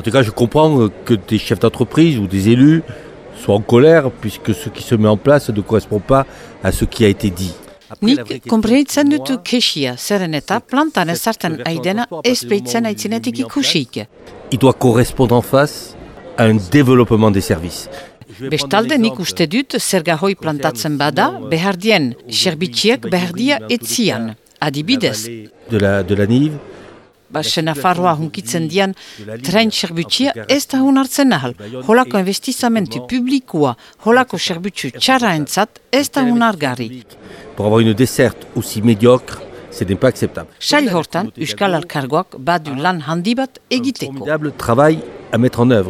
En tout cas, je comprends que des chefs d'entreprise ou des élus soient en colère puisque ce qui se met en place ne correspond pas à ce qui a été dit. Nik komprenitzen dut kesia, zeren eta plantan ezartzen aidena ez beitzen aitzinetik ikusik. Il doit correspondre en face à un développement des services. Bestalde nik uste dut zergahoi plantatzen bada, behar dien, serbitxiak behar dia etzian. Adibidez, De la, de la NIV, basen afarroa hunkitzen dian, tren serbitxia ez da hun hartzen ahal. Holako investizamentu publikoa, holako serbitxu txarra entzat ez da hun argarri. pour avoir une desserte aussi médiocre, ce n'est pas acceptable. Sail hortan, Euskal Alkargoak badu lan handi bat egiteko. Formidable travail à mettre en œuvre.